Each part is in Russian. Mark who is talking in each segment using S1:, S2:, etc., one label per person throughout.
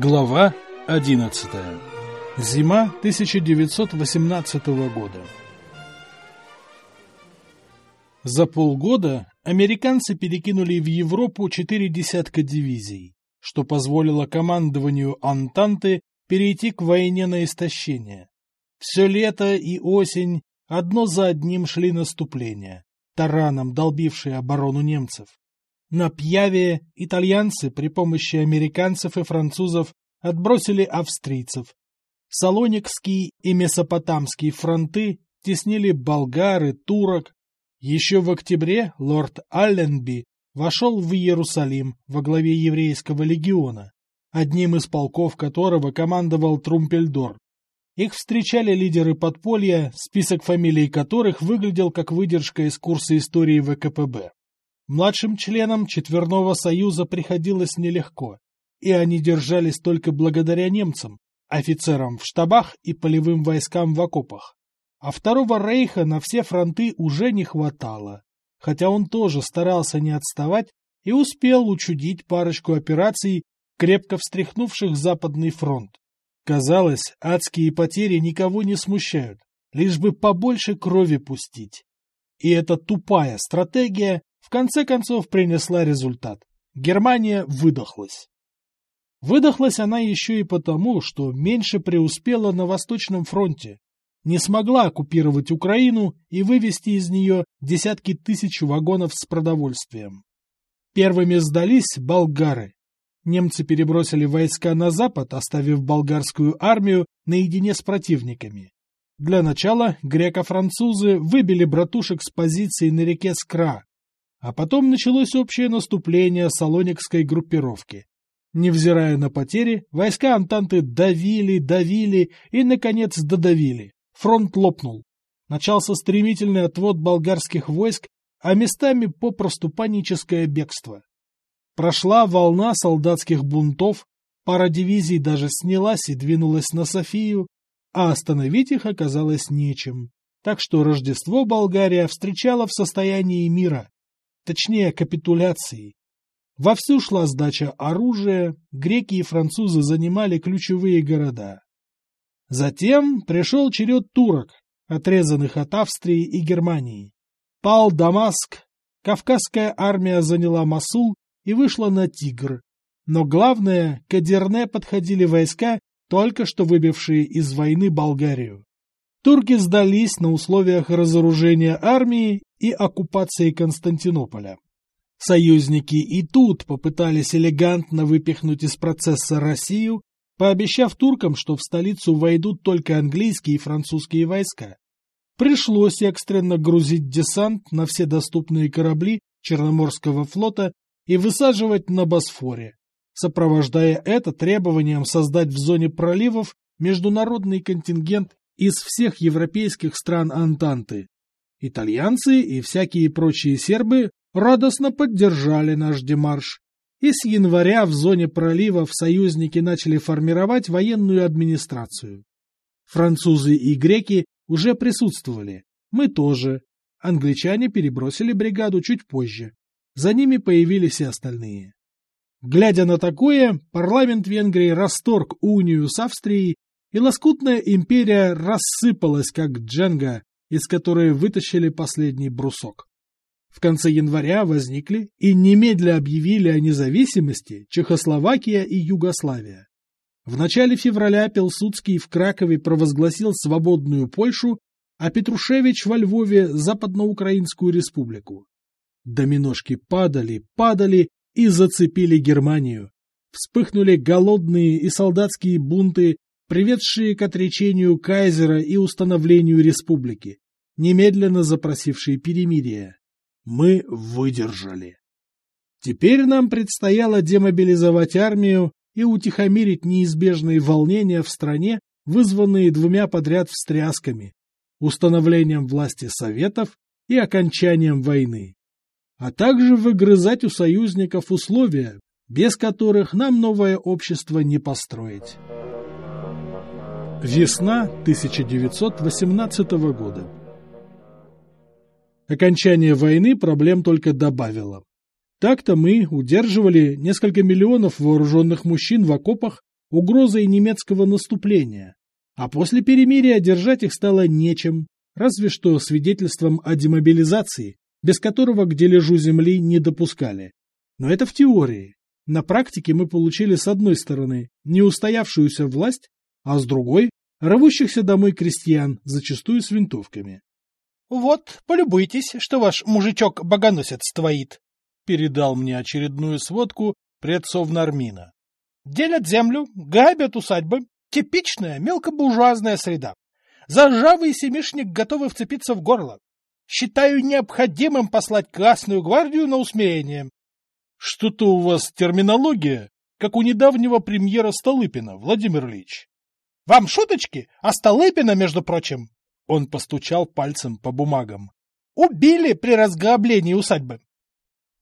S1: Глава 11. Зима 1918 года. За полгода американцы перекинули в Европу четыре десятка дивизий, что позволило командованию Антанты перейти к войне на истощение. Все лето и осень одно за одним шли наступления, тараном долбившие оборону немцев. На Пьяве итальянцы при помощи американцев и французов отбросили австрийцев. Салоникский и Месопотамский фронты теснили болгар и турок. Еще в октябре лорд Алленби вошел в Иерусалим во главе еврейского легиона, одним из полков которого командовал Трумпельдор. Их встречали лидеры подполья, список фамилий которых выглядел как выдержка из курса истории ВКПБ. Младшим членам Четверного Союза приходилось нелегко, и они держались только благодаря немцам, офицерам в штабах и полевым войскам в окопах. А Второго Рейха на все фронты уже не хватало, хотя он тоже старался не отставать и успел учудить парочку операций, крепко встряхнувших Западный фронт. Казалось, адские потери никого не смущают, лишь бы побольше крови пустить. И эта тупая стратегия в конце концов принесла результат. Германия выдохлась. Выдохлась она еще и потому, что меньше преуспела на Восточном фронте, не смогла оккупировать Украину и вывести из нее десятки тысяч вагонов с продовольствием. Первыми сдались болгары. Немцы перебросили войска на запад, оставив болгарскую армию наедине с противниками. Для начала греко-французы выбили братушек с позиций на реке Скра, а потом началось общее наступление салоникской группировки. Невзирая на потери, войска Антанты давили, давили и, наконец, додавили. Фронт лопнул. Начался стремительный отвод болгарских войск, а местами попросту паническое бегство. Прошла волна солдатских бунтов, пара дивизий даже снялась и двинулась на Софию, а остановить их оказалось нечем. Так что Рождество Болгария встречала в состоянии мира, точнее капитуляции. Вовсю шла сдача оружия, греки и французы занимали ключевые города. Затем пришел черед турок, отрезанных от Австрии и Германии. Пал Дамаск, Кавказская армия заняла Масул и вышла на Тигр. Но главное, к Эдерне подходили войска, только что выбившие из войны Болгарию. Турки сдались на условиях разоружения армии и оккупации Константинополя. Союзники и тут попытались элегантно выпихнуть из процесса Россию, пообещав туркам, что в столицу войдут только английские и французские войска. Пришлось экстренно грузить десант на все доступные корабли Черноморского флота и высаживать на Босфоре, сопровождая это требованием создать в зоне проливов международный контингент из всех европейских стран Антанты. Итальянцы и всякие прочие сербы радостно поддержали наш демарш, и с января в зоне проливов союзники начали формировать военную администрацию. Французы и греки уже присутствовали, мы тоже. Англичане перебросили бригаду чуть позже. За ними появились и остальные. Глядя на такое, парламент Венгрии расторг унию с Австрией, и лоскутная империя рассыпалась, как дженга, из которой вытащили последний брусок. В конце января возникли и немедля объявили о независимости Чехословакия и Югославия. В начале февраля Пилсудский в Кракове провозгласил свободную Польшу, а Петрушевич во Львове – Западноукраинскую республику. Доминошки падали, падали и зацепили Германию. Вспыхнули голодные и солдатские бунты, приведшие к отречению кайзера и установлению республики, немедленно запросившие перемирие. Мы выдержали. Теперь нам предстояло демобилизовать армию и утихомирить неизбежные волнения в стране, вызванные двумя подряд встрясками – установлением власти Советов и окончанием войны, а также выгрызать у союзников условия, без которых нам новое общество не построить. Весна 1918 года Окончание войны проблем только добавило. Так-то мы удерживали несколько миллионов вооруженных мужчин в окопах, угрозой немецкого наступления, а после перемирия держать их стало нечем, разве что свидетельством о демобилизации, без которого к дележу земли не допускали. Но это в теории. На практике мы получили с одной стороны неустоявшуюся власть, а с другой – рвущихся домой крестьян, зачастую с винтовками.
S2: — Вот, полюбуйтесь, что ваш мужичок-богоносец твоит, — передал мне очередную сводку предцов Нармина. — Делят землю, грабят усадьбы. Типичная мелкобуржуазная среда. Заржавый семишник готовы вцепиться в горло. Считаю необходимым послать Красную гвардию на усмирение.
S1: Что-то у вас терминология, как у недавнего премьера Столыпина, Владимир Ильич.
S2: Вам шуточки? А Столыпина, между прочим,
S1: он постучал пальцем по бумагам.
S2: Убили при разграблении усадьбы.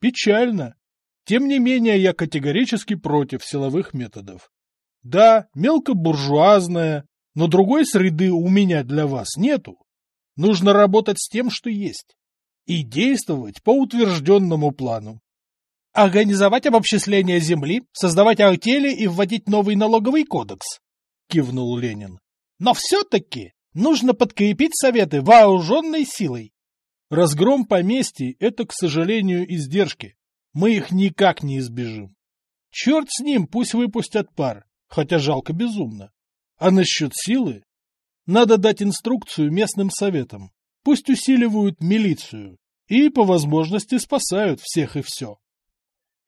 S1: Печально. Тем не менее, я категорически против силовых методов. Да, мелкобуржуазная, но другой среды у меня для вас нету. Нужно работать с тем, что есть. И действовать по утвержденному плану.
S2: Организовать обобществление земли, создавать артели и вводить новый налоговый кодекс, кивнул Ленин. Но все-таки нужно подкрепить советы вооруженной силой.
S1: Разгром поместий – это, к сожалению, издержки. Мы их никак не избежим. Черт с ним, пусть выпустят пар, хотя жалко безумно. А насчет силы? Надо дать инструкцию местным советам. Пусть усиливают милицию и, по возможности, спасают всех и все.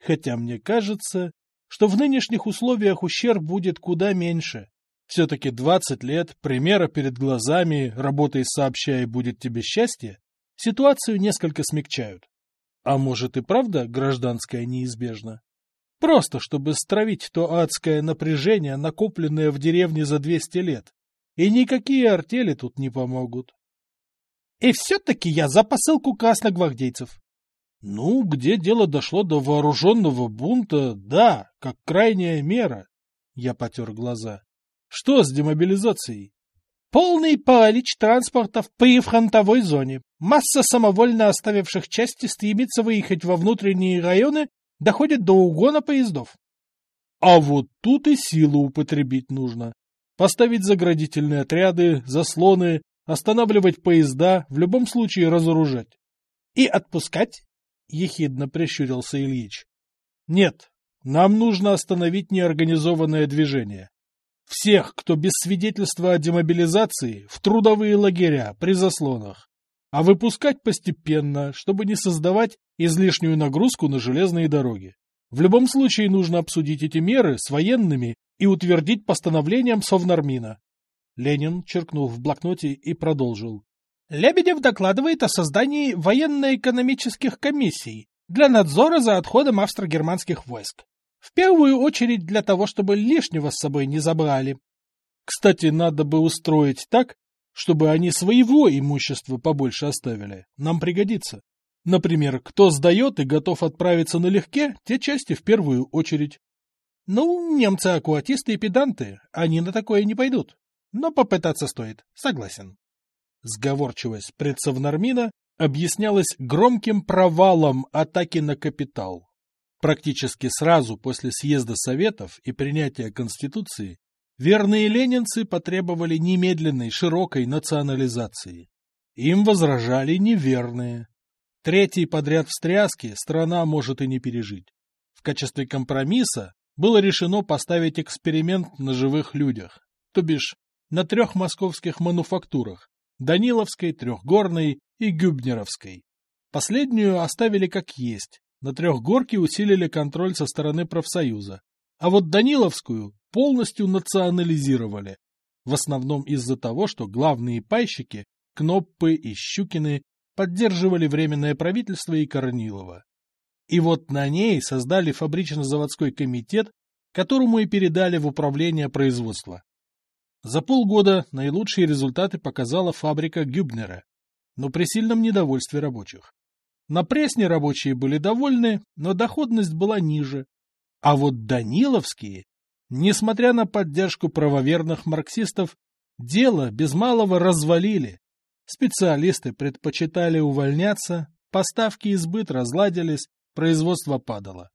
S1: Хотя мне кажется, что в нынешних условиях ущерб будет куда меньше. Все-таки 20 лет примера перед глазами, работай сообща и будет тебе счастье, ситуацию несколько смягчают. А может и правда гражданская неизбежна? Просто чтобы стравить то адское напряжение, накопленное в деревне за 200 лет. И никакие артели тут не помогут.
S2: И все-таки я за посылку красногвардейцев.
S1: Ну, где дело дошло до вооруженного бунта, да, как крайняя мера. Я потер глаза. Что с демобилизацией?
S2: Полный паралич транспорта в прифронтовой зоне. Масса самовольно оставивших части стремится выехать во внутренние районы, доходит до угона поездов.
S1: А вот тут и силу употребить нужно. Поставить заградительные отряды, заслоны, останавливать поезда, в любом случае разоружать.
S2: — И отпускать? — ехидно прищурился Ильич.
S1: — Нет, нам нужно остановить неорганизованное движение. Всех, кто без свидетельства о демобилизации, в трудовые лагеря при заслонах. А выпускать постепенно, чтобы не создавать излишнюю нагрузку на железные дороги. В любом случае нужно обсудить эти меры с военными и утвердить постановлением Совнармина. Ленин черкнул в блокноте и продолжил.
S2: Лебедев докладывает о создании военно-экономических комиссий для надзора за отходом австро-германских войск. В первую очередь для того, чтобы лишнего с собой не забрали.
S1: Кстати, надо бы устроить так, чтобы они своего имущества побольше оставили. Нам пригодится. Например, кто сдает и готов отправиться налегке, те части в первую очередь.
S2: Ну, немцы акуатисты и педанты, они на такое не пойдут. Но попытаться стоит, согласен.
S1: Сговорчивость предсовнармина объяснялась громким провалом атаки на капитал. Практически сразу после съезда Советов и принятия Конституции верные ленинцы потребовали немедленной широкой национализации. Им возражали неверные. Третий подряд встряски страна может и не пережить. В качестве компромисса было решено поставить эксперимент на живых людях, то бишь на трех московских мануфактурах – Даниловской, Трехгорной и Гюбнеровской. Последнюю оставили как есть, на Трехгорке усилили контроль со стороны профсоюза, а вот Даниловскую полностью национализировали, в основном из-за того, что главные пайщики, Кноппы и Щукины, поддерживали Временное правительство и Корнилова. И вот на ней создали фабрично-заводской комитет, которому и передали в управление производства. За полгода наилучшие результаты показала фабрика Гюбнера, но при сильном недовольстве рабочих. На Пресне рабочие были довольны, но доходность была ниже. А вот Даниловские, несмотря на поддержку правоверных марксистов, дело без малого развалили. Специалисты предпочитали увольняться, поставки и сбыт разладились, производство падало.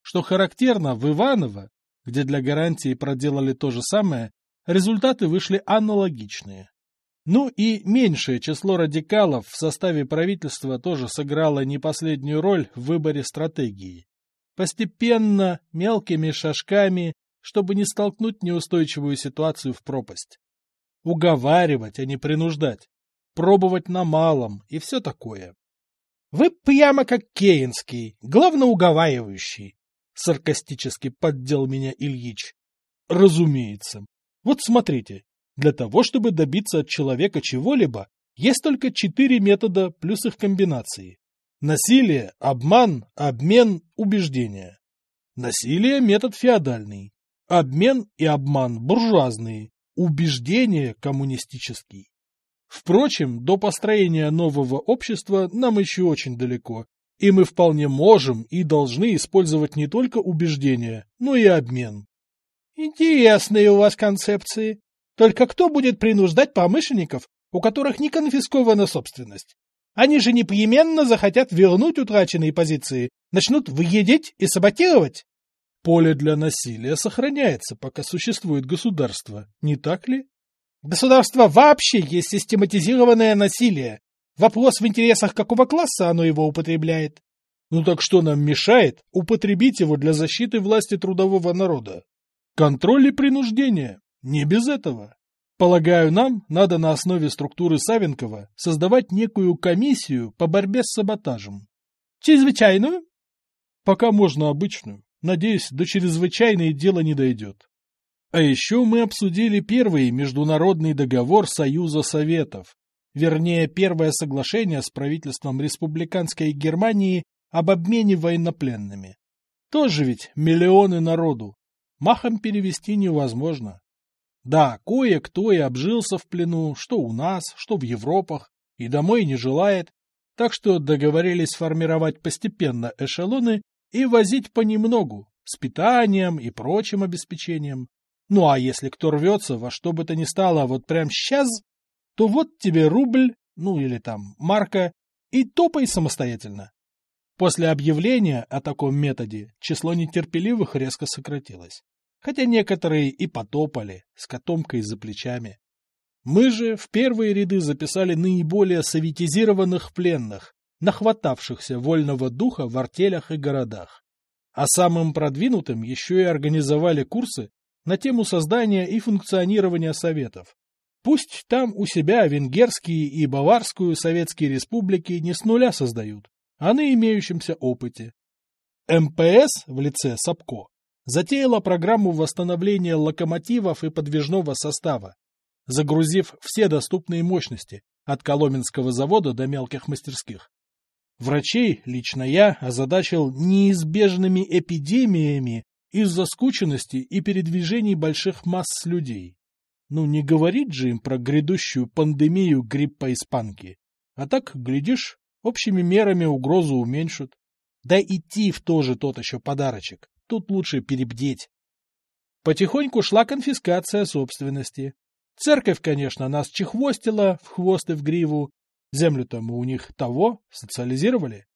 S1: Что характерно, в Иваново где для гарантии проделали то же самое, результаты вышли аналогичные. Ну и меньшее число радикалов в составе правительства тоже сыграло не последнюю роль в выборе стратегии. Постепенно, мелкими шажками, чтобы не столкнуть неустойчивую ситуацию в пропасть. Уговаривать, а не принуждать. Пробовать на малом и все такое.
S2: Вы прямо как Кейнский, главноуговаривающий, — саркастически поддел меня Ильич.
S1: Разумеется. Вот смотрите, для того, чтобы добиться от человека чего-либо, есть только четыре метода плюс их комбинации. Насилие, обман, обмен, убеждение. Насилие – метод феодальный. Обмен и обман – буржуазные. Убеждение – коммунистический. Впрочем, до построения нового общества нам еще очень далеко, и мы вполне можем и должны использовать не только убеждения, но и обмен.
S2: Интересные у вас концепции. Только кто будет принуждать промышленников, у которых не конфискована собственность? Они же непременно захотят вернуть утраченные позиции, начнут выедить и саботировать.
S1: Поле для насилия сохраняется, пока существует государство, не так ли?
S2: Государство вообще есть систематизированное насилие. Вопрос в интересах какого класса оно его употребляет.
S1: Ну так что нам мешает употребить его для защиты власти трудового народа? Контроль и принуждение. Не без этого. Полагаю, нам надо на основе структуры Савенкова создавать некую комиссию по борьбе с саботажем.
S2: Чрезвычайную?
S1: Пока можно обычную. Надеюсь, до чрезвычайной дело не дойдет. А еще мы обсудили первый международный договор Союза Советов, вернее, первое соглашение с правительством республиканской Германии об обмене военнопленными. Тоже ведь миллионы народу. Махом перевести невозможно. Да, кое-кто и обжился в плену, что у нас, что в Европах, и домой не желает, так что договорились формировать постепенно эшелоны и возить понемногу, с питанием и прочим обеспечением. Ну а если кто рвется во что бы то ни стало вот прям сейчас, то вот тебе рубль, ну или там марка, и топай самостоятельно. После объявления о таком методе число нетерпеливых резко сократилось, хотя некоторые и потопали с котомкой за плечами. Мы же в первые ряды записали наиболее советизированных пленных, нахватавшихся вольного духа в артелях и городах. А самым продвинутым еще и организовали курсы на тему создания и функционирования советов. Пусть там у себя венгерские и баварскую советские республики не с нуля создают, а на имеющемся опыте. МПС в лице САПКО затеяла программу восстановления локомотивов и подвижного состава, загрузив все доступные мощности от Коломенского завода до мелких мастерских. Врачей лично я озадачил неизбежными эпидемиями из-за скученности и передвижений больших масс людей. Ну, не говорит же им про грядущую пандемию гриппа испанки. А так, глядишь, общими мерами угрозу уменьшат. Да идти в тоже тот еще подарочек. Тут лучше перебдеть. Потихоньку шла конфискация собственности. Церковь, конечно, нас чехвостила в хвост и в гриву. Землю-то мы у них того социализировали.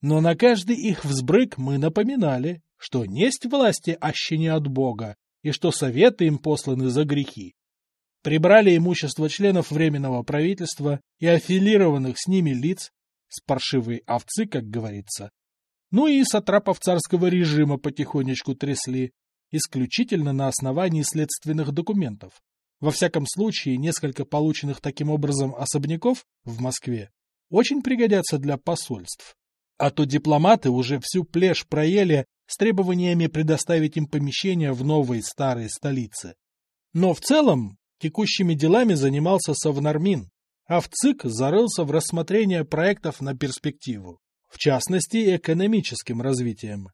S1: Но на каждый их взбрык мы напоминали, что несть власти аще не от Бога, и что советы им посланы за грехи. Прибрали имущество членов Временного правительства и аффилированных с ними лиц, с паршивой овцы, как говорится. Ну и сатрапов царского режима потихонечку трясли, исключительно на основании следственных документов. Во всяком случае, несколько полученных таким образом особняков в Москве очень пригодятся для посольств. А то дипломаты уже всю плешь проели с требованиями предоставить им помещения в новой старой столице. Но в целом текущими делами занимался Совнармин, а в ЦИК зарылся в рассмотрение проектов на перспективу, в частности экономическим развитием.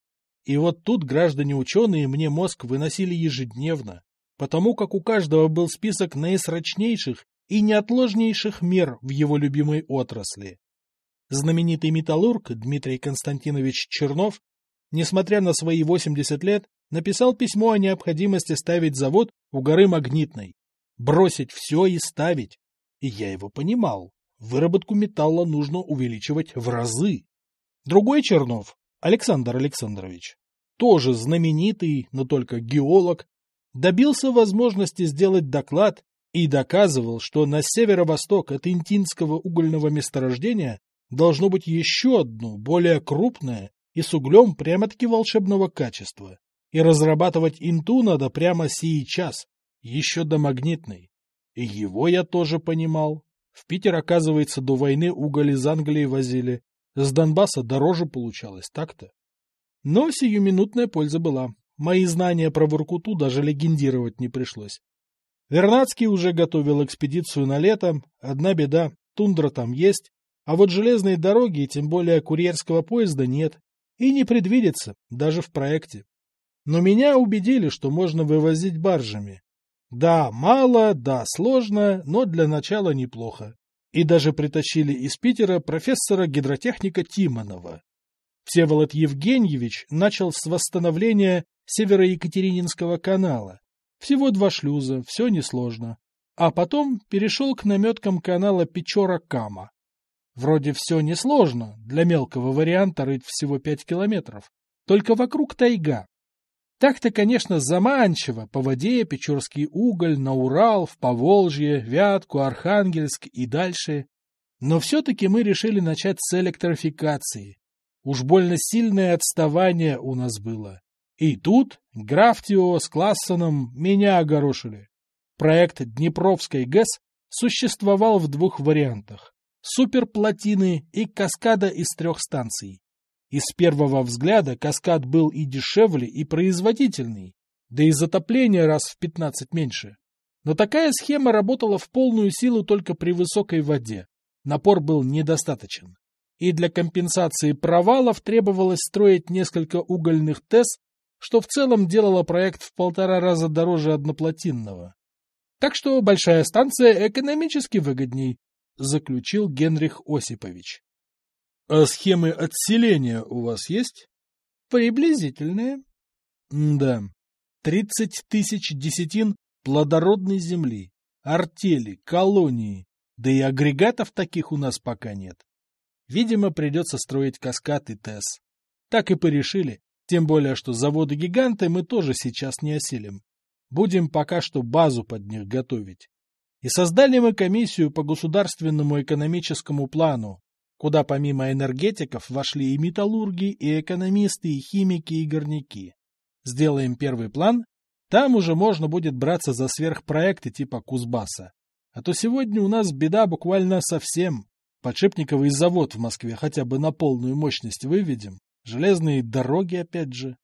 S1: И вот тут граждане-ученые мне мозг выносили ежедневно, потому как у каждого был список наисрочнейших и неотложнейших мер в его любимой отрасли. Знаменитый металлург Дмитрий Константинович Чернов несмотря на свои 80 лет, написал письмо о необходимости ставить завод у горы Магнитной. Бросить все и ставить. И я его понимал. Выработку металла нужно увеличивать в разы. Другой Чернов, Александр Александрович, тоже знаменитый, но только геолог, добился возможности сделать доклад и доказывал, что на северо-восток от Интинского угольного месторождения должно быть еще одно, более крупное и с углем прямо-таки волшебного качества. И разрабатывать инту надо прямо сейчас, еще до магнитной. И его я тоже понимал. В Питер, оказывается, до войны уголь из Англии возили. С Донбасса дороже получалось, так-то. Но сиюминутная польза была. Мои знания про Воркуту даже легендировать не пришлось. Вернадский уже готовил экспедицию на лето. Одна беда, тундра там есть, а вот железной дороги, тем более курьерского поезда, нет. И не предвидится, даже в проекте. Но меня убедили, что можно вывозить баржами. Да, мало, да, сложно, но для начала неплохо. И даже притащили из Питера профессора гидротехника Тимонова. Всеволод Евгеньевич начал с восстановления Северо-Екатерининского канала. Всего два шлюза, все несложно. А потом перешел к наметкам канала Печора-Кама. Вроде все несложно, для мелкого варианта рыть всего пять километров. Только вокруг тайга. Так-то, конечно, заманчиво, по воде Печорский уголь, на Урал, в Поволжье, Вятку, Архангельск и дальше. Но все-таки мы решили начать с электрификации. Уж больно сильное отставание у нас было. И тут Графтио с Классоном меня огорошили. Проект Днепровской ГЭС существовал в двух вариантах – суперплотины и каскада из трех станций. И с первого взгляда каскад был и дешевле, и производительный, да и затопление раз в 15 меньше. Но такая схема работала в полную силу только при высокой воде. Напор был недостаточен. И для компенсации провалов требовалось строить несколько угольных ТЭС, что в целом делало проект в полтора раза дороже одноплотинного. Так что большая станция экономически выгодней, заключил Генрих Осипович. А схемы отселения у вас есть? Приблизительные. да. Тридцать тысяч десятин плодородной земли, артели, колонии, да и агрегатов таких у нас пока нет. Видимо, придется строить каскад и ТЭС. Так и порешили, тем более, что заводы-гиганты мы тоже сейчас не осилим. Будем пока что базу под них готовить. И создали мы комиссию по государственному экономическому плану, куда помимо энергетиков вошли и металлурги, и экономисты, и химики, и горняки. Сделаем первый план, там уже можно будет браться за сверхпроекты типа Кузбасса. А то сегодня у нас беда буквально совсем. Подшипниковый завод в Москве хотя бы на полную мощность выведем. Железные дороги опять же.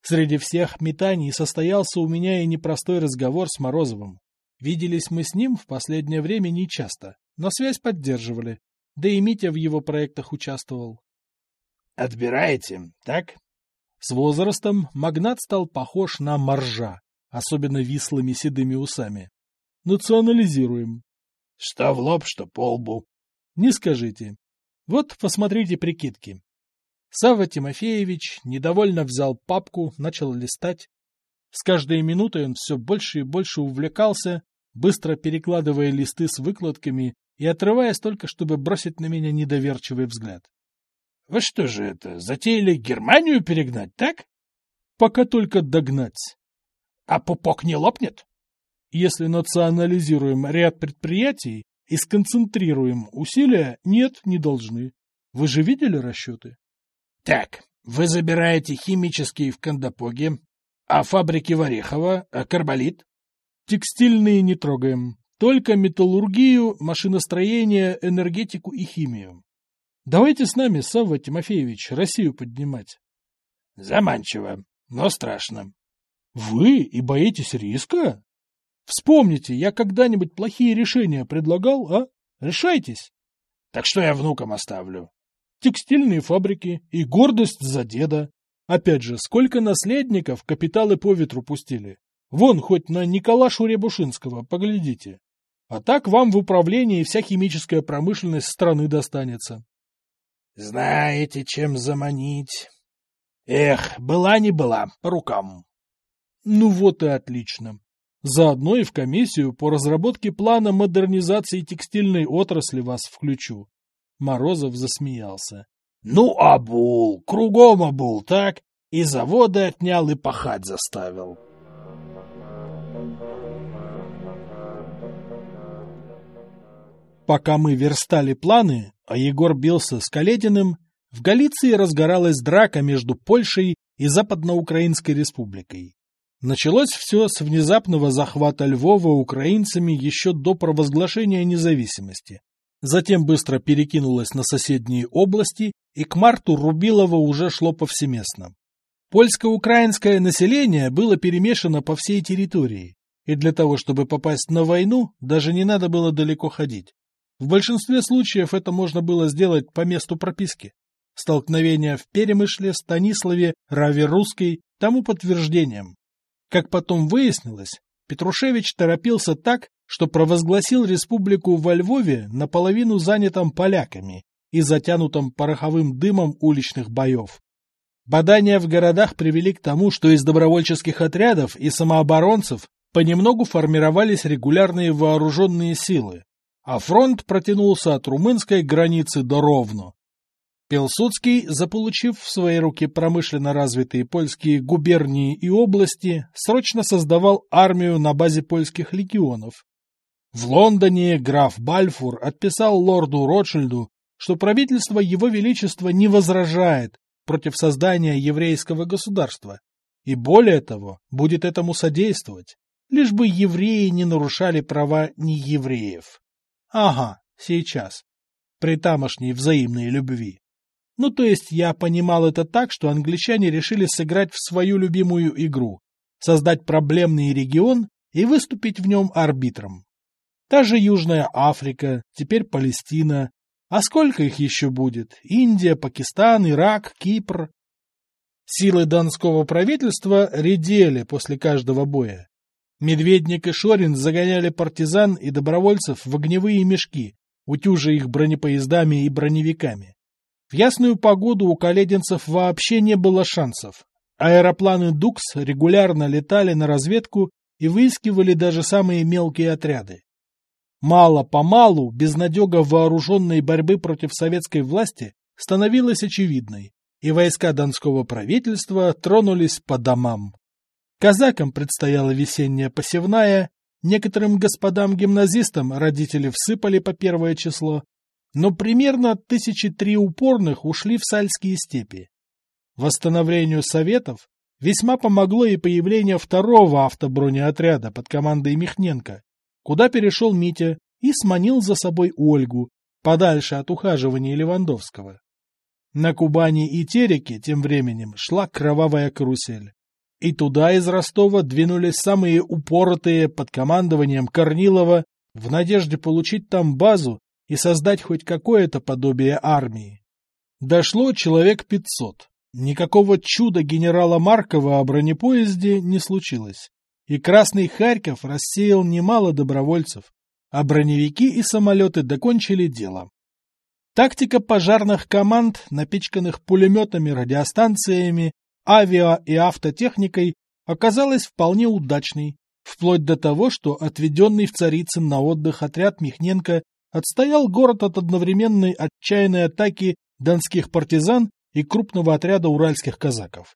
S1: Среди всех метаний состоялся у меня и непростой разговор с Морозовым. Виделись мы с ним в последнее время нечасто, но связь поддерживали, да и Митя в его проектах участвовал.
S2: «Отбираете, так?»
S1: С возрастом магнат стал похож на моржа, особенно вислыми седыми усами. Национализируем.
S2: Что в лоб, что по лбу.
S1: Не скажите. Вот посмотрите прикидки. Савва Тимофеевич недовольно взял папку, начал листать. С каждой минутой он все больше и больше увлекался, быстро перекладывая листы с выкладками и отрываясь только, чтобы бросить на меня недоверчивый взгляд.
S2: — Вы что же это, затеяли Германию перегнать, так?
S1: — Пока только догнать.
S2: — А пупок не лопнет?
S1: — Если национализируем ряд предприятий и сконцентрируем усилия, нет, не должны. Вы же видели расчеты?
S2: — Так, вы забираете химические в Кандапоге, а фабрики в Орехово, а карболит?
S1: — Текстильные не трогаем. Только металлургию, машиностроение, энергетику и химию. Давайте с нами, Савва Тимофеевич, Россию поднимать.
S2: Заманчиво, но страшно.
S1: Вы и боитесь риска? Вспомните, я когда-нибудь плохие решения предлагал, а? Решайтесь.
S2: Так что я внукам оставлю?
S1: Текстильные фабрики и гордость за деда. Опять же, сколько наследников капиталы по ветру пустили. Вон, хоть на Николашу Рябушинского, поглядите. А так вам в управлении вся химическая промышленность страны достанется.
S2: Знаете, чем заманить? Эх, была не была, по рукам.
S1: Ну вот и отлично. Заодно и в комиссию по разработке плана модернизации текстильной отрасли вас включу. Морозов засмеялся.
S2: Ну, обул, кругом обул, так?
S1: И заводы отнял, и пахать заставил. Пока мы верстали планы, а Егор бился с Калединым, в Галиции разгоралась драка между Польшей и Западноукраинской республикой. Началось все с внезапного захвата Львова украинцами еще до провозглашения независимости. Затем быстро перекинулось на соседние области, и к марту Рубилова уже шло повсеместно. Польско-украинское население было перемешано по всей территории, и для того, чтобы попасть на войну, даже не надо было далеко ходить. В большинстве случаев это можно было сделать по месту прописки. Столкновения в Перемышле, Станиславе, Раве-Русской тому подтверждением. Как потом выяснилось, Петрушевич торопился так, что провозгласил республику во Львове наполовину занятым поляками и затянутым пороховым дымом уличных боев. Бадания в городах привели к тому, что из добровольческих отрядов и самооборонцев понемногу формировались регулярные вооруженные силы, а фронт протянулся от румынской границы до Ровно. Пилсудский, заполучив в свои руки промышленно развитые польские губернии и области, срочно создавал армию на базе польских легионов. В Лондоне граф Бальфур отписал лорду Ротшильду, что правительство Его Величества не возражает против создания еврейского государства, и более того, будет этому содействовать, лишь бы евреи не нарушали права неевреев. Ага, сейчас. При тамошней взаимной любви. Ну, то есть я понимал это так, что англичане решили сыграть в свою любимую игру, создать проблемный регион и выступить в нем арбитром. Та же Южная Африка, теперь Палестина. А сколько их еще будет? Индия, Пакистан, Ирак, Кипр. Силы донского правительства редели после каждого боя. Медведник и Шорин загоняли партизан и добровольцев в огневые мешки, утюжа их бронепоездами и броневиками. В ясную погоду у калединцев вообще не было шансов. Аэропланы «Дукс» регулярно летали на разведку и выискивали даже самые мелкие отряды. Мало-помалу безнадега вооруженной борьбы против советской власти становилась очевидной, и войска донского правительства тронулись по домам. Казакам предстояла весенняя посевная, некоторым господам-гимназистам родители всыпали по первое число, но примерно тысячи три упорных ушли в сальские степи. Восстановлению Советов весьма помогло и появление второго автобронеотряда под командой Михненко, куда перешел Митя и сманил за собой Ольгу, подальше от ухаживания Левандовского. На Кубани и Тереке тем временем шла кровавая карусель. И туда из Ростова двинулись самые упоротые под командованием Корнилова в надежде получить там базу и создать хоть какое-то подобие армии. Дошло человек пятьсот. Никакого чуда генерала Маркова о бронепоезде не случилось. И Красный Харьков рассеял немало добровольцев, а броневики и самолеты докончили дело. Тактика пожарных команд, напичканных пулеметами, радиостанциями авиа и автотехникой оказалась вполне удачной, вплоть до того, что отведенный в Царицын на отдых отряд Михненко отстоял город от одновременной отчаянной атаки донских партизан и крупного отряда уральских казаков.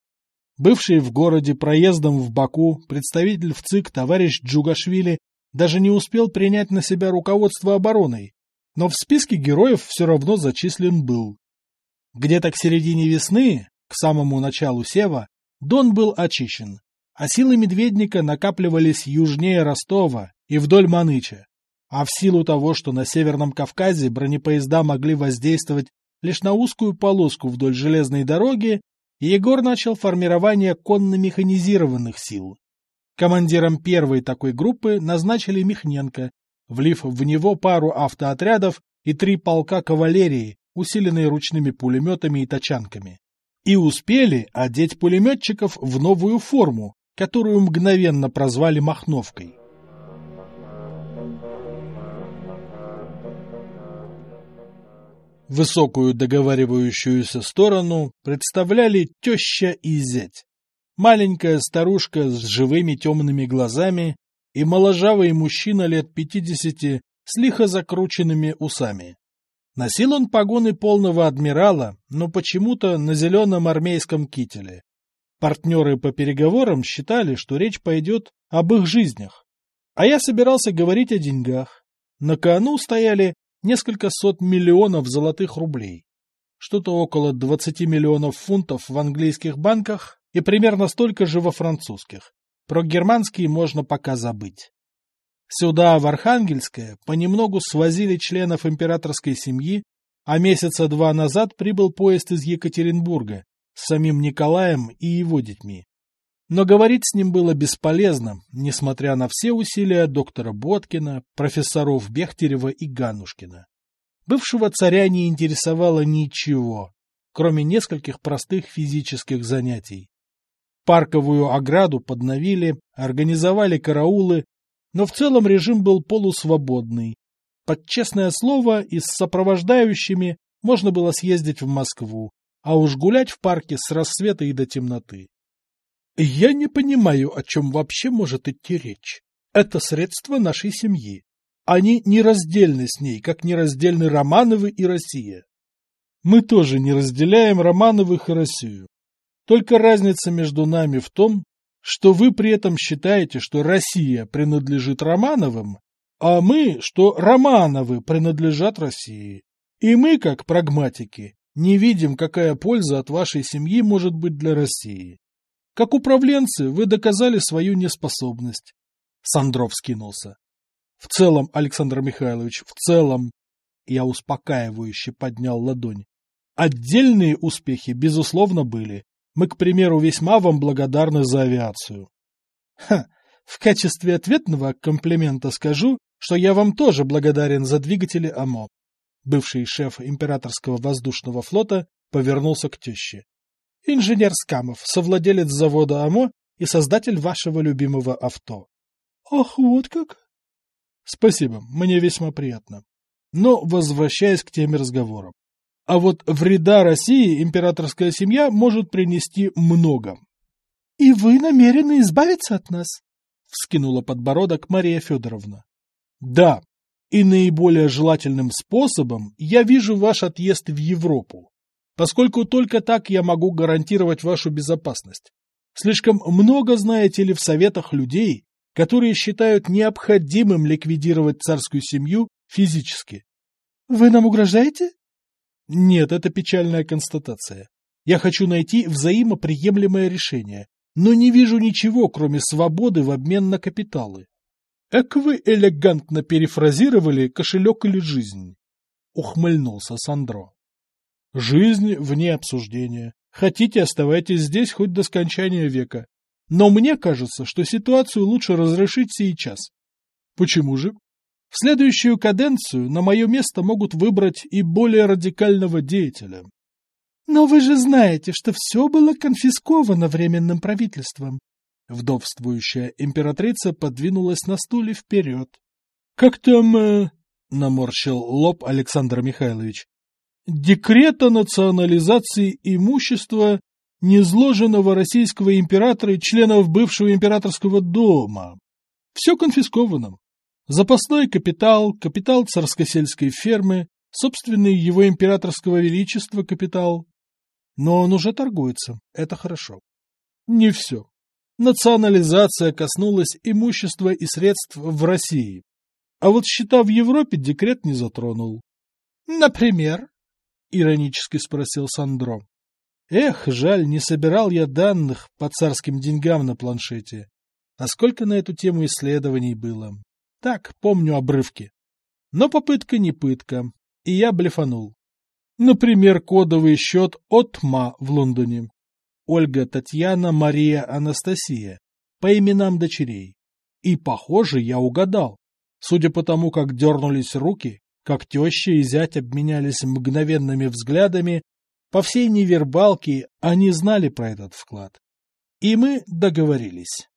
S1: Бывший в городе проездом в Баку представитель в ЦИК товарищ Джугашвили даже не успел принять на себя руководство обороной, но в списке героев все равно зачислен был. Где-то к середине весны к самому началу сева Дон был очищен, а силы Медведника накапливались южнее Ростова и вдоль Маныча. А в силу того, что на Северном Кавказе бронепоезда могли воздействовать лишь на узкую полоску вдоль железной дороги, Егор начал формирование конно-механизированных сил. Командиром первой такой группы назначили Михненко, влив в него пару автоотрядов и три полка кавалерии, усиленные ручными пулеметами и тачанками и успели одеть пулеметчиков в новую форму, которую мгновенно прозвали Махновкой. Высокую договаривающуюся сторону представляли теща и зять. Маленькая старушка с живыми темными глазами и моложавый мужчина лет пятидесяти с лихо закрученными усами. Носил он погоны полного адмирала, но почему-то на зеленом армейском кителе. Партнеры по переговорам считали, что речь пойдет об их жизнях. А я собирался говорить о деньгах. На кону стояли несколько сот миллионов золотых рублей, что-то около 20 миллионов фунтов в английских банках и примерно столько же во французских. Про германские можно пока забыть. Сюда, в Архангельское, понемногу свозили членов императорской семьи, а месяца два назад прибыл поезд из Екатеринбурга с самим Николаем и его детьми. Но говорить с ним было бесполезно, несмотря на все усилия доктора Боткина, профессоров Бехтерева и Ганушкина. Бывшего царя не интересовало ничего, кроме нескольких простых физических занятий. Парковую ограду подновили, организовали караулы, но в целом режим был полусвободный. Под честное слово и с сопровождающими можно было съездить в Москву, а уж гулять в парке с рассвета и до темноты. Я не понимаю, о чем вообще может идти речь. Это средства нашей семьи. Они нераздельны с ней, как нераздельны Романовы и Россия. Мы тоже не разделяем Романовых и Россию. Только разница между нами в том, что вы при этом считаете, что Россия принадлежит Романовым, а мы, что Романовы принадлежат России. И мы, как прагматики, не видим, какая польза от вашей семьи может быть для России. Как управленцы вы доказали свою неспособность. Сандров скинулся. В целом, Александр Михайлович, в целом, я успокаивающе поднял ладонь. Отдельные успехи, безусловно, были. Мы, к примеру, весьма вам благодарны за авиацию. Ха, в качестве ответного комплимента скажу, что я вам тоже благодарен за двигатели АМО. Бывший шеф императорского воздушного флота повернулся к теще. Инженер Скамов, совладелец завода АМО и создатель вашего любимого авто. Ах, вот как? Спасибо, мне весьма приятно. Но возвращаясь к теме разговора. А вот вреда России императорская семья может принести много. — И вы намерены избавиться от нас? — вскинула подбородок Мария Федоровна. — Да, и наиболее желательным способом я вижу ваш отъезд в Европу, поскольку только так я могу гарантировать вашу безопасность. Слишком много, знаете ли, в советах людей, которые считают необходимым ликвидировать царскую семью физически. — Вы нам угрожаете? — Нет, это печальная констатация. Я хочу найти взаимоприемлемое решение, но не вижу ничего, кроме свободы в обмен на капиталы. Эк вы элегантно перефразировали кошелек или жизнь, — ухмыльнулся Сандро. Жизнь вне обсуждения. Хотите, оставайтесь здесь хоть до скончания века. Но мне кажется, что ситуацию лучше разрешить сейчас. Почему же? В следующую каденцию на мое место могут выбрать и более радикального деятеля. Но вы же знаете, что все было конфисковано временным правительством. Вдовствующая императрица подвинулась на стуле вперед. — Как там... Э... — наморщил лоб Александр Михайлович. — Декрет о национализации имущества незложенного российского императора и членов бывшего императорского дома. Все конфисковано. Запасной капитал, капитал царско-сельской фермы, собственный его императорского величества капитал. Но он уже торгуется, это хорошо. Не все. Национализация коснулась имущества и средств в России. А вот счета в Европе декрет не затронул. — Например? — иронически спросил Сандро. Эх, жаль, не собирал я данных по царским деньгам на планшете. А сколько на эту тему исследований было. Так, помню обрывки. Но попытка не пытка, и я блефанул. Например, кодовый счет ОТМА в Лондоне. Ольга Татьяна Мария Анастасия. По именам дочерей. И, похоже, я угадал. Судя по тому, как дернулись руки, как теща и зять обменялись мгновенными взглядами, по всей невербалке они знали про этот вклад. И мы договорились.